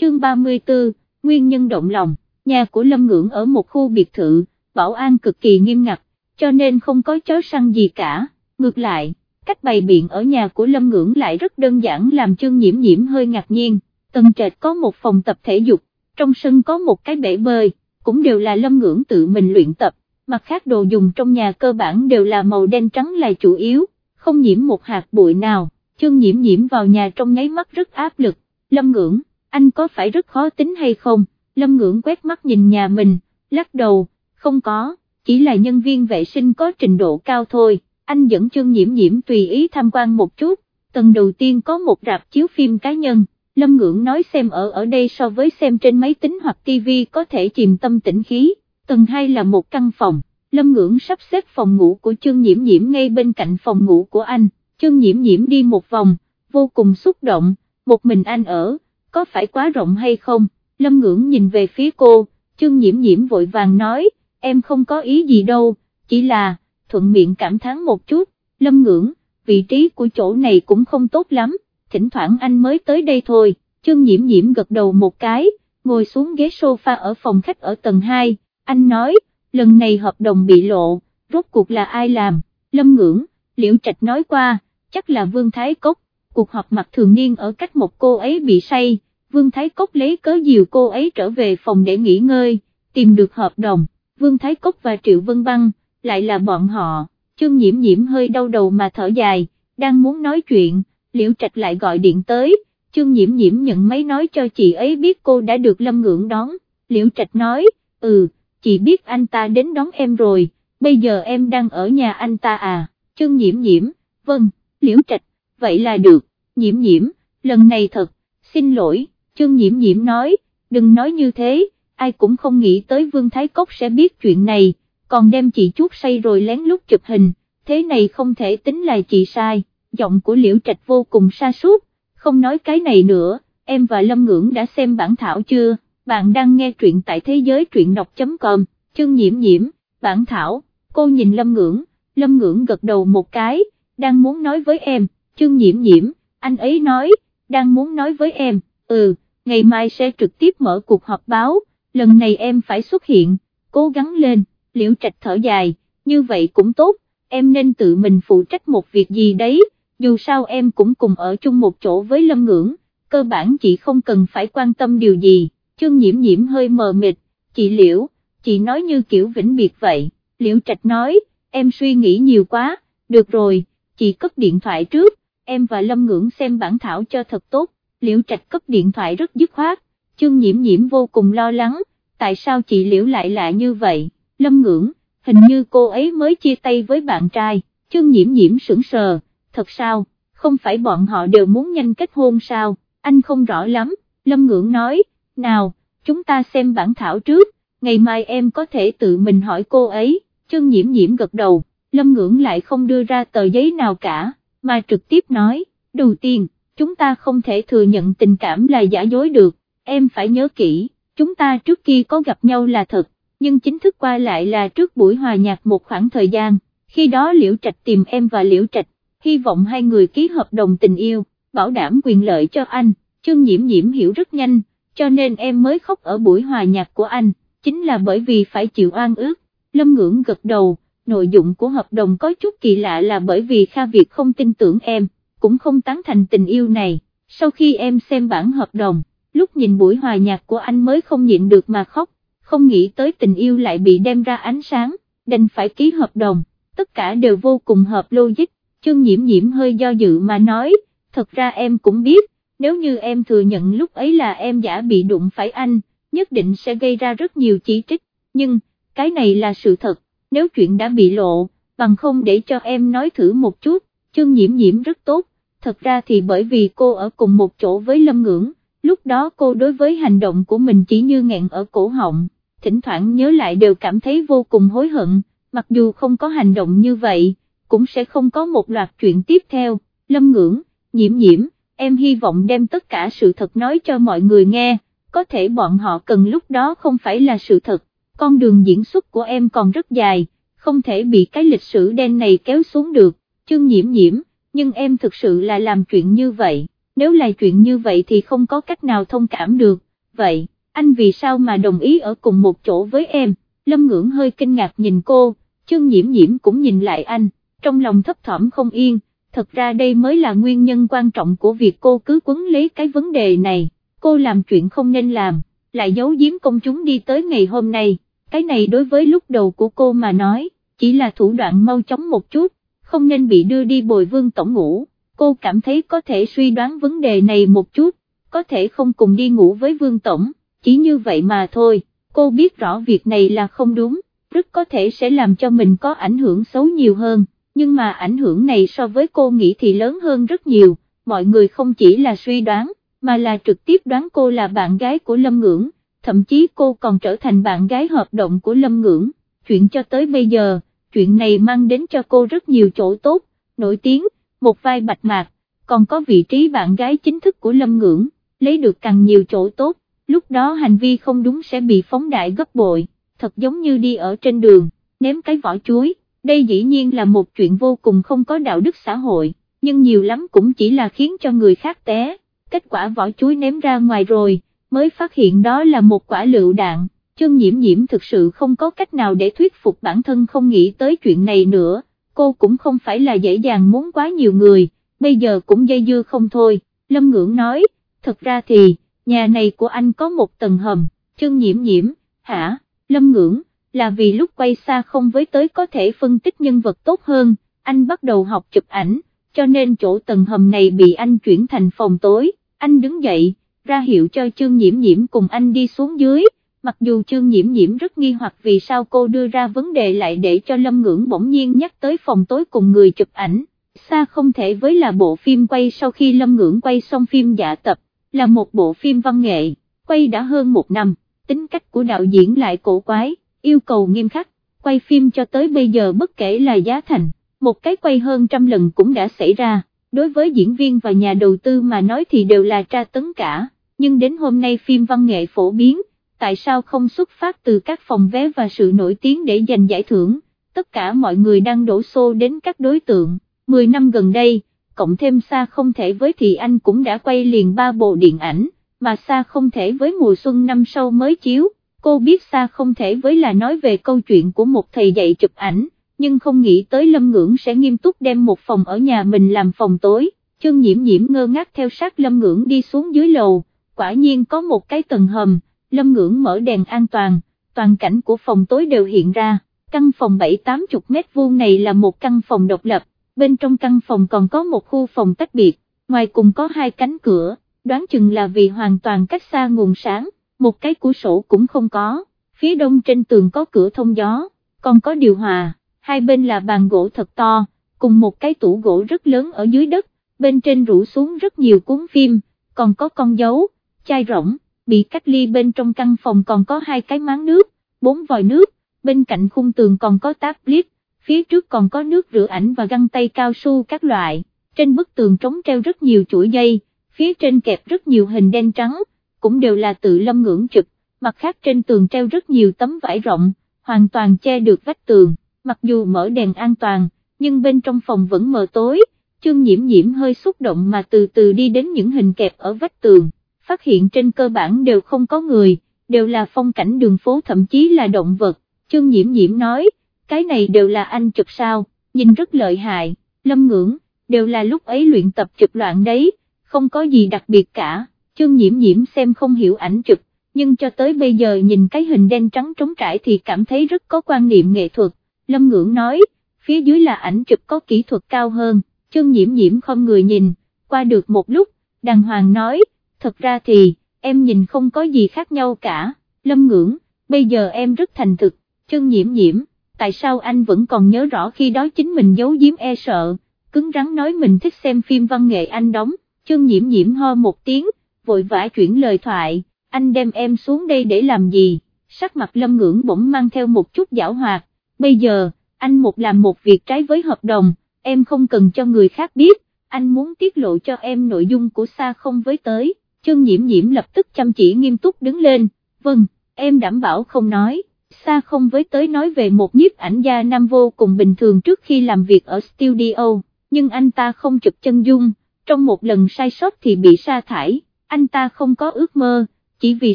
chương 34, nguyên nhân động lòng, nhà của Lâm Ngưỡng ở một khu biệt thự, bảo an cực kỳ nghiêm ngặt, cho nên không có chó săn gì cả, ngược lại, cách bày biện ở nhà của Lâm Ngưỡng lại rất đơn giản làm chương nhiễm nhiễm hơi ngạc nhiên, tầng trệt có một phòng tập thể dục, trong sân có một cái bể bơi, cũng đều là Lâm Ngưỡng tự mình luyện tập, mặt khác đồ dùng trong nhà cơ bản đều là màu đen trắng là chủ yếu, không nhiễm một hạt bụi nào, chương nhiễm nhiễm vào nhà trong nháy mắt rất áp lực, Lâm Ngưỡng, anh có phải rất khó tính hay không, Lâm Ngưỡng quét mắt nhìn nhà mình, lắc đầu, không có, chỉ là nhân viên vệ sinh có trình độ cao thôi, anh dẫn chương nhiễm nhiễm tùy ý tham quan một chút, tầng đầu tiên có một rạp chiếu phim cá nhân, Lâm Ngưỡng nói xem ở ở đây so với xem trên máy tính hoặc TV có thể chìm tâm tĩnh khí, tầng 2 là một căn phòng, Lâm Ngưỡng sắp xếp phòng ngủ của chương nhiễm nhiễm ngay bên cạnh phòng ngủ của anh, chương nhiễm nhiễm đi một vòng, vô cùng xúc động, một mình anh ở, có phải quá rộng hay không, Lâm Ngưỡng nhìn về phía cô, chương nhiễm nhiễm vội vàng nói, em không có ý gì đâu, chỉ là, thuận miệng cảm thán một chút, Lâm Ngưỡng, vị trí của chỗ này cũng không tốt lắm, thỉnh thoảng anh mới tới đây thôi, chương nhiễm nhiễm gật đầu một cái, ngồi xuống ghế sofa ở phòng khách ở tầng 2, anh nói, lần này hợp đồng bị lộ, rốt cuộc là ai làm, Lâm Ngưỡng, Liễu Trạch nói qua, chắc là Vương Thái Cốc, cuộc họp mặt thường niên ở cách một cô ấy bị say, Vương Thái Cốc lấy cớ dìu cô ấy trở về phòng để nghỉ ngơi, tìm được hợp đồng, Vương Thái Cốc và Triệu Vân Băng, lại là bọn họ, chương nhiễm nhiễm hơi đau đầu mà thở dài, đang muốn nói chuyện, Liễu Trạch lại gọi điện tới, chương nhiễm nhiễm nhận máy nói cho chị ấy biết cô đã được Lâm Ngưỡng đón, Liễu Trạch nói, ừ, chị biết anh ta đến đón em rồi, bây giờ em đang ở nhà anh ta à, chương nhiễm nhiễm, vâng, Liễu Trạch, vậy là được, nhiễm nhiễm, lần này thật, xin lỗi, chương nhiễm nhiễm nói, đừng nói như thế, ai cũng không nghĩ tới Vương Thái Cốc sẽ biết chuyện này, còn đem chị chuốt say rồi lén lút chụp hình, thế này không thể tính là chị sai, giọng của Liễu Trạch vô cùng sa sút. Không nói cái này nữa, em và Lâm Ngưỡng đã xem bản thảo chưa, bạn đang nghe truyện tại thế giới truyện đọc.com, chương nhiễm nhiễm, bản thảo, cô nhìn Lâm Ngưỡng, Lâm Ngưỡng gật đầu một cái, đang muốn nói với em, chương nhiễm nhiễm, anh ấy nói, đang muốn nói với em, ừ, ngày mai sẽ trực tiếp mở cuộc họp báo, lần này em phải xuất hiện, cố gắng lên, liễu trạch thở dài, như vậy cũng tốt, em nên tự mình phụ trách một việc gì đấy, dù sao em cũng cùng ở chung một chỗ với Lâm Ngưỡng, cơ bản chị không cần phải quan tâm điều gì, chương nhiễm nhiễm hơi mờ mịt, chị liễu, chị nói như kiểu vĩnh biệt vậy, liễu trạch nói, em suy nghĩ nhiều quá, được rồi, chị cất điện thoại trước, em và Lâm Ngưỡng xem bản thảo cho thật tốt, liễu trạch cấp điện thoại rất dứt khoát, chương nhiễm nhiễm vô cùng lo lắng, tại sao chị liễu lại lạ như vậy, Lâm Ngưỡng, hình như cô ấy mới chia tay với bạn trai, chương nhiễm nhiễm sững sờ, thật sao, không phải bọn họ đều muốn nhanh kết hôn sao, anh không rõ lắm, Lâm Ngưỡng nói, nào, chúng ta xem bản thảo trước, ngày mai em có thể tự mình hỏi cô ấy, chương nhiễm nhiễm gật đầu, Lâm Ngưỡng lại không đưa ra tờ giấy nào cả, mà trực tiếp nói, đầu tiên, chúng ta không thể thừa nhận tình cảm là giả dối được, em phải nhớ kỹ, chúng ta trước kia có gặp nhau là thật, nhưng chính thức qua lại là trước buổi hòa nhạc một khoảng thời gian, khi đó Liễu Trạch tìm em và Liễu Trạch, hy vọng hai người ký hợp đồng tình yêu, bảo đảm quyền lợi cho anh, chương nhiễm nhiễm hiểu rất nhanh, cho nên em mới khóc ở buổi hòa nhạc của anh, chính là bởi vì phải chịu oan ước, Lâm Ngưỡng gật đầu, nội dung của hợp đồng có chút kỳ lạ là bởi vì Kha Việt không tin tưởng em, cũng không tán thành tình yêu này, sau khi em xem bản hợp đồng, lúc nhìn buổi hòa nhạc của anh mới không nhịn được mà khóc, không nghĩ tới tình yêu lại bị đem ra ánh sáng, đành phải ký hợp đồng, tất cả đều vô cùng hợp logic, chương nhiễm nhiễm hơi do dự mà nói, thật ra em cũng biết, nếu như em thừa nhận lúc ấy là em giả bị đụng phải anh, nhất định sẽ gây ra rất nhiều chỉ trích, nhưng, cái này là sự thật, nếu chuyện đã bị lộ, bằng không để cho em nói thử một chút, chương nhiễm nhiễm rất tốt, thật ra thì bởi vì cô ở cùng một chỗ với Lâm Ngưỡng, lúc đó cô đối với hành động của mình chỉ như nghẹn ở cổ họng, thỉnh thoảng nhớ lại đều cảm thấy vô cùng hối hận, mặc dù không có hành động như vậy, cũng sẽ không có một loạt chuyện tiếp theo, Lâm Ngưỡng, nhiễm nhiễm, em hy vọng đem tất cả sự thật nói cho mọi người nghe, có thể bọn họ cần lúc đó không phải là sự thật, con đường diễn xuất của em còn rất dài, không thể bị cái lịch sử đen này kéo xuống được, chương nhiễm nhiễm, nhưng em thực sự là làm chuyện như vậy, nếu là chuyện như vậy thì không có cách nào thông cảm được, vậy, anh vì sao mà đồng ý ở cùng một chỗ với em, Lâm Ngưỡng hơi kinh ngạc nhìn cô, chương nhiễm nhiễm cũng nhìn lại anh, trong lòng thấp thỏm không yên, thật ra đây mới là nguyên nhân quan trọng của việc cô cứ quấn lấy cái vấn đề này, cô làm chuyện không nên làm, lại giấu giếm công chúng đi tới ngày hôm nay, cái này đối với lúc đầu của cô mà nói, chỉ là thủ đoạn mau chóng một chút, không nên bị đưa đi bồi vương tổng ngủ, cô cảm thấy có thể suy đoán vấn đề này một chút, có thể không cùng đi ngủ với vương tổng, chỉ như vậy mà thôi, cô biết rõ việc này là không đúng, rất có thể sẽ làm cho mình có ảnh hưởng xấu nhiều hơn, nhưng mà ảnh hưởng này so với cô nghĩ thì lớn hơn rất nhiều, mọi người không chỉ là suy đoán, mà là trực tiếp đoán cô là bạn gái của Lâm Ngưỡng, thậm chí cô còn trở thành bạn gái hợp động của Lâm Ngưỡng, chuyện cho tới bây giờ, chuyện này mang đến cho cô rất nhiều chỗ tốt, nổi tiếng, một vai bạch mạc, còn có vị trí bạn gái chính thức của Lâm Ngưỡng, lấy được càng nhiều chỗ tốt, lúc đó hành vi không đúng sẽ bị phóng đại gấp bội, thật giống như đi ở trên đường, ném cái vỏ chuối, đây dĩ nhiên là một chuyện vô cùng không có đạo đức xã hội, nhưng nhiều lắm cũng chỉ là khiến cho người khác té, kết quả vỏ chuối ném ra ngoài rồi, mới phát hiện đó là một quả lựu đạn, chân nhiễm nhiễm thực sự không có cách nào để thuyết phục bản thân không nghĩ tới chuyện này nữa, cô cũng không phải là dễ dàng muốn quá nhiều người, bây giờ cũng dây dưa không thôi, Lâm Ngưỡng nói, thật ra thì, nhà này của anh có một tầng hầm, chân nhiễm nhiễm, hả, Lâm Ngưỡng, là vì lúc quay xa không với tới có thể phân tích nhân vật tốt hơn, anh bắt đầu học chụp ảnh, cho nên chỗ tầng hầm này bị anh chuyển thành phòng tối, anh đứng dậy, ra hiệu cho trương nhiễm nhiễm cùng anh đi xuống dưới, mặc dù trương nhiễm nhiễm rất nghi hoặc vì sao cô đưa ra vấn đề lại để cho Lâm Ngưỡng bỗng nhiên nhắc tới phòng tối cùng người chụp ảnh, xa không thể với là bộ phim quay sau khi Lâm Ngưỡng quay xong phim giả tập, là một bộ phim văn nghệ, quay đã hơn một năm, tính cách của đạo diễn lại cổ quái, yêu cầu nghiêm khắc, quay phim cho tới bây giờ bất kể là giá thành, một cái quay hơn trăm lần cũng đã xảy ra, đối với diễn viên và nhà đầu tư mà nói thì đều là tra tấn cả, nhưng đến hôm nay phim văn nghệ phổ biến, tại sao không xuất phát từ các phòng vé và sự nổi tiếng để giành giải thưởng, tất cả mọi người đang đổ xô đến các đối tượng, 10 năm gần đây, cộng thêm xa không thể với thì anh cũng đã quay liền ba bộ điện ảnh, mà xa không thể với mùa xuân năm sau mới chiếu, cô biết xa không thể với là nói về câu chuyện của một thầy dạy chụp ảnh, nhưng không nghĩ tới Lâm Ngưỡng sẽ nghiêm túc đem một phòng ở nhà mình làm phòng tối, chương nhiễm nhiễm ngơ ngác theo sát Lâm Ngưỡng đi xuống dưới lầu, quả nhiên có một cái tầng hầm, Lâm Ngưỡng mở đèn an toàn, toàn cảnh của phòng tối đều hiện ra, căn phòng 7-80 mét vuông này là một căn phòng độc lập, bên trong căn phòng còn có một khu phòng tách biệt, ngoài cùng có hai cánh cửa, đoán chừng là vì hoàn toàn cách xa nguồn sáng, một cái cửa sổ cũng không có, phía đông trên tường có cửa thông gió, còn có điều hòa, hai bên là bàn gỗ thật to, cùng một cái tủ gỗ rất lớn ở dưới đất, bên trên rủ xuống rất nhiều cuốn phim, còn có con dấu, chai rỗng, bị cách ly bên trong căn phòng còn có hai cái máng nước, bốn vòi nước, bên cạnh khung tường còn có tablet, phía trước còn có nước rửa ảnh và găng tay cao su các loại, trên bức tường trống treo rất nhiều chuỗi dây, phía trên kẹp rất nhiều hình đen trắng, cũng đều là tự lâm ngưỡng chụp, mặt khác trên tường treo rất nhiều tấm vải rộng, hoàn toàn che được vách tường, mặc dù mở đèn an toàn, nhưng bên trong phòng vẫn mờ tối, chương nhiễm nhiễm hơi xúc động mà từ từ đi đến những hình kẹp ở vách tường, phát hiện trên cơ bản đều không có người, đều là phong cảnh đường phố thậm chí là động vật, chương nhiễm nhiễm nói, cái này đều là anh chụp sao, nhìn rất lợi hại, lâm ngưỡng, đều là lúc ấy luyện tập chụp loạn đấy, không có gì đặc biệt cả, chương nhiễm nhiễm xem không hiểu ảnh chụp, nhưng cho tới bây giờ nhìn cái hình đen trắng trống trải thì cảm thấy rất có quan niệm nghệ thuật, lâm ngưỡng nói, phía dưới là ảnh chụp có kỹ thuật cao hơn, chân nhiễm nhiễm không người nhìn, qua được một lúc, đàng hoàng nói, thật ra thì, em nhìn không có gì khác nhau cả, lâm ngưỡng, bây giờ em rất thành thực, chân nhiễm nhiễm tại sao anh vẫn còn nhớ rõ khi đó chính mình giấu giếm e sợ, cứng rắn nói mình thích xem phim văn nghệ anh đóng, chân nhiễm nhiễm ho một tiếng, vội vã chuyển lời thoại, anh đem em xuống đây để làm gì, sắc mặt lâm ngưỡng bỗng mang theo một chút giảo hoạt, bây giờ, anh một làm một việc trái với hợp đồng, em không cần cho người khác biết, anh muốn tiết lộ cho em nội dung của xa không với tới, chân nhiễm nhiễm lập tức chăm chỉ nghiêm túc đứng lên, vâng, em đảm bảo không nói. Xa không với tới nói về một nhiếp ảnh gia nam vô cùng bình thường trước khi làm việc ở studio, nhưng anh ta không chụp chân dung, trong một lần sai sót thì bị sa thải, anh ta không có ước mơ, chỉ vì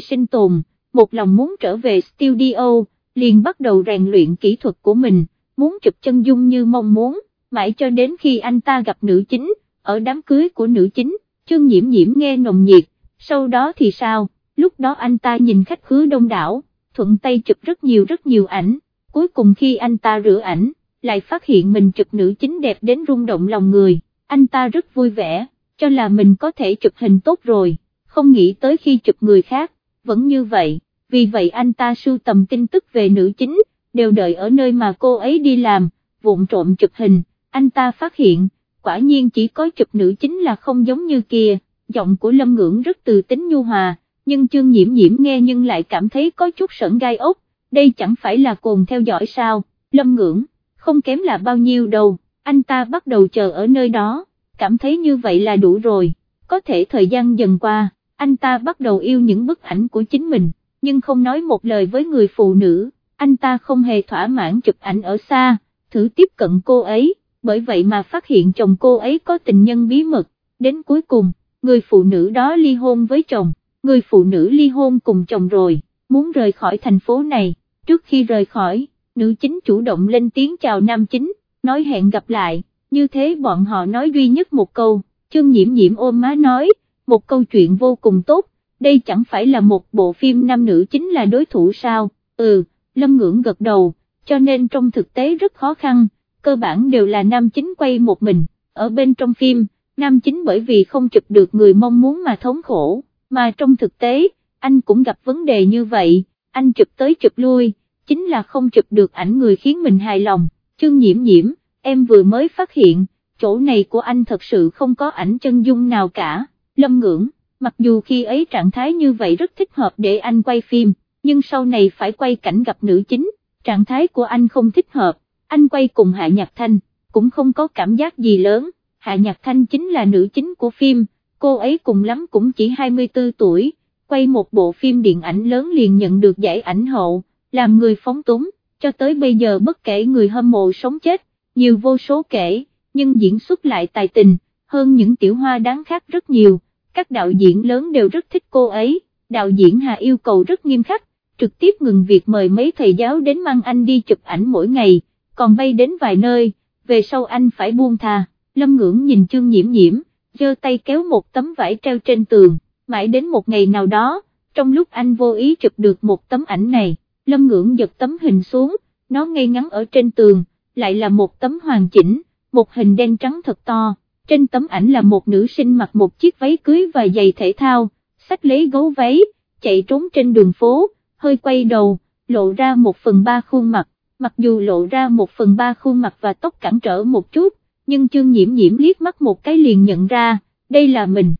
sinh tồn, một lòng muốn trở về studio, liền bắt đầu rèn luyện kỹ thuật của mình, muốn chụp chân dung như mong muốn, mãi cho đến khi anh ta gặp nữ chính, ở đám cưới của nữ chính, chương nhiễm nhiễm nghe nồng nhiệt, sau đó thì sao, lúc đó anh ta nhìn khách khứa đông đảo, thuận tay chụp rất nhiều rất nhiều ảnh, cuối cùng khi anh ta rửa ảnh, lại phát hiện mình chụp nữ chính đẹp đến rung động lòng người, anh ta rất vui vẻ, cho là mình có thể chụp hình tốt rồi, không nghĩ tới khi chụp người khác, vẫn như vậy, vì vậy anh ta sưu tầm tin tức về nữ chính, đều đợi ở nơi mà cô ấy đi làm, vụn trộm chụp hình, anh ta phát hiện, quả nhiên chỉ có chụp nữ chính là không giống như kia, giọng của Lâm Ngưỡng rất từ tính nhu hòa, nhưng trương nhiễm nhiễm nghe nhưng lại cảm thấy có chút sợn gai ốc, đây chẳng phải là cồn theo dõi sao, Lâm Ngưỡng, không kém là bao nhiêu đâu, anh ta bắt đầu chờ ở nơi đó, cảm thấy như vậy là đủ rồi, có thể thời gian dần qua, anh ta bắt đầu yêu những bức ảnh của chính mình, nhưng không nói một lời với người phụ nữ, anh ta không hề thỏa mãn chụp ảnh ở xa, thử tiếp cận cô ấy, bởi vậy mà phát hiện chồng cô ấy có tình nhân bí mật, đến cuối cùng, người phụ nữ đó ly hôn với chồng, người phụ nữ ly hôn cùng chồng rồi, muốn rời khỏi thành phố này, trước khi rời khỏi, nữ chính chủ động lên tiếng chào nam chính, nói hẹn gặp lại, như thế bọn họ nói duy nhất một câu, chương nhiễm nhiễm ôm má nói, một câu chuyện vô cùng tốt, đây chẳng phải là một bộ phim nam nữ chính là đối thủ sao, ừ, lâm ngưỡng gật đầu, cho nên trong thực tế rất khó khăn, cơ bản đều là nam chính quay một mình, ở bên trong phim, nam chính bởi vì không chụp được người mong muốn mà thống khổ, mà trong thực tế, anh cũng gặp vấn đề như vậy, anh chụp tới chụp lui, chính là không chụp được ảnh người khiến mình hài lòng, chương nhiễm nhiễm, em vừa mới phát hiện, chỗ này của anh thật sự không có ảnh chân dung nào cả, lâm ngưỡng, mặc dù khi ấy trạng thái như vậy rất thích hợp để anh quay phim, nhưng sau này phải quay cảnh gặp nữ chính, trạng thái của anh không thích hợp, anh quay cùng Hạ Nhạc Thanh, cũng không có cảm giác gì lớn, Hạ Nhạc Thanh chính là nữ chính của phim, cô ấy cùng lắm cũng chỉ 24 tuổi, quay một bộ phim điện ảnh lớn liền nhận được giải ảnh hậu, làm người phóng túng, cho tới bây giờ bất kể người hâm mộ sống chết, nhiều vô số kể, nhưng diễn xuất lại tài tình, hơn những tiểu hoa đáng khác rất nhiều, các đạo diễn lớn đều rất thích cô ấy, đạo diễn Hà yêu cầu rất nghiêm khắc, trực tiếp ngừng việc mời mấy thầy giáo đến mang anh đi chụp ảnh mỗi ngày, còn bay đến vài nơi, về sau anh phải buông thà, lâm ngưỡng nhìn chương nhiễm nhiễm, giơ tay kéo một tấm vải treo trên tường, mãi đến một ngày nào đó, trong lúc anh vô ý chụp được một tấm ảnh này, lâm ngưỡng giật tấm hình xuống, nó ngay ngắn ở trên tường, lại là một tấm hoàn chỉnh, một hình đen trắng thật to, trên tấm ảnh là một nữ sinh mặc một chiếc váy cưới và giày thể thao, sách lấy gấu váy, chạy trốn trên đường phố, hơi quay đầu, lộ ra một phần ba khuôn mặt, mặc dù lộ ra một phần ba khuôn mặt và tóc cản trở một chút, nhưng chương nhiễm nhiễm liếc mắt một cái liền nhận ra, đây là mình.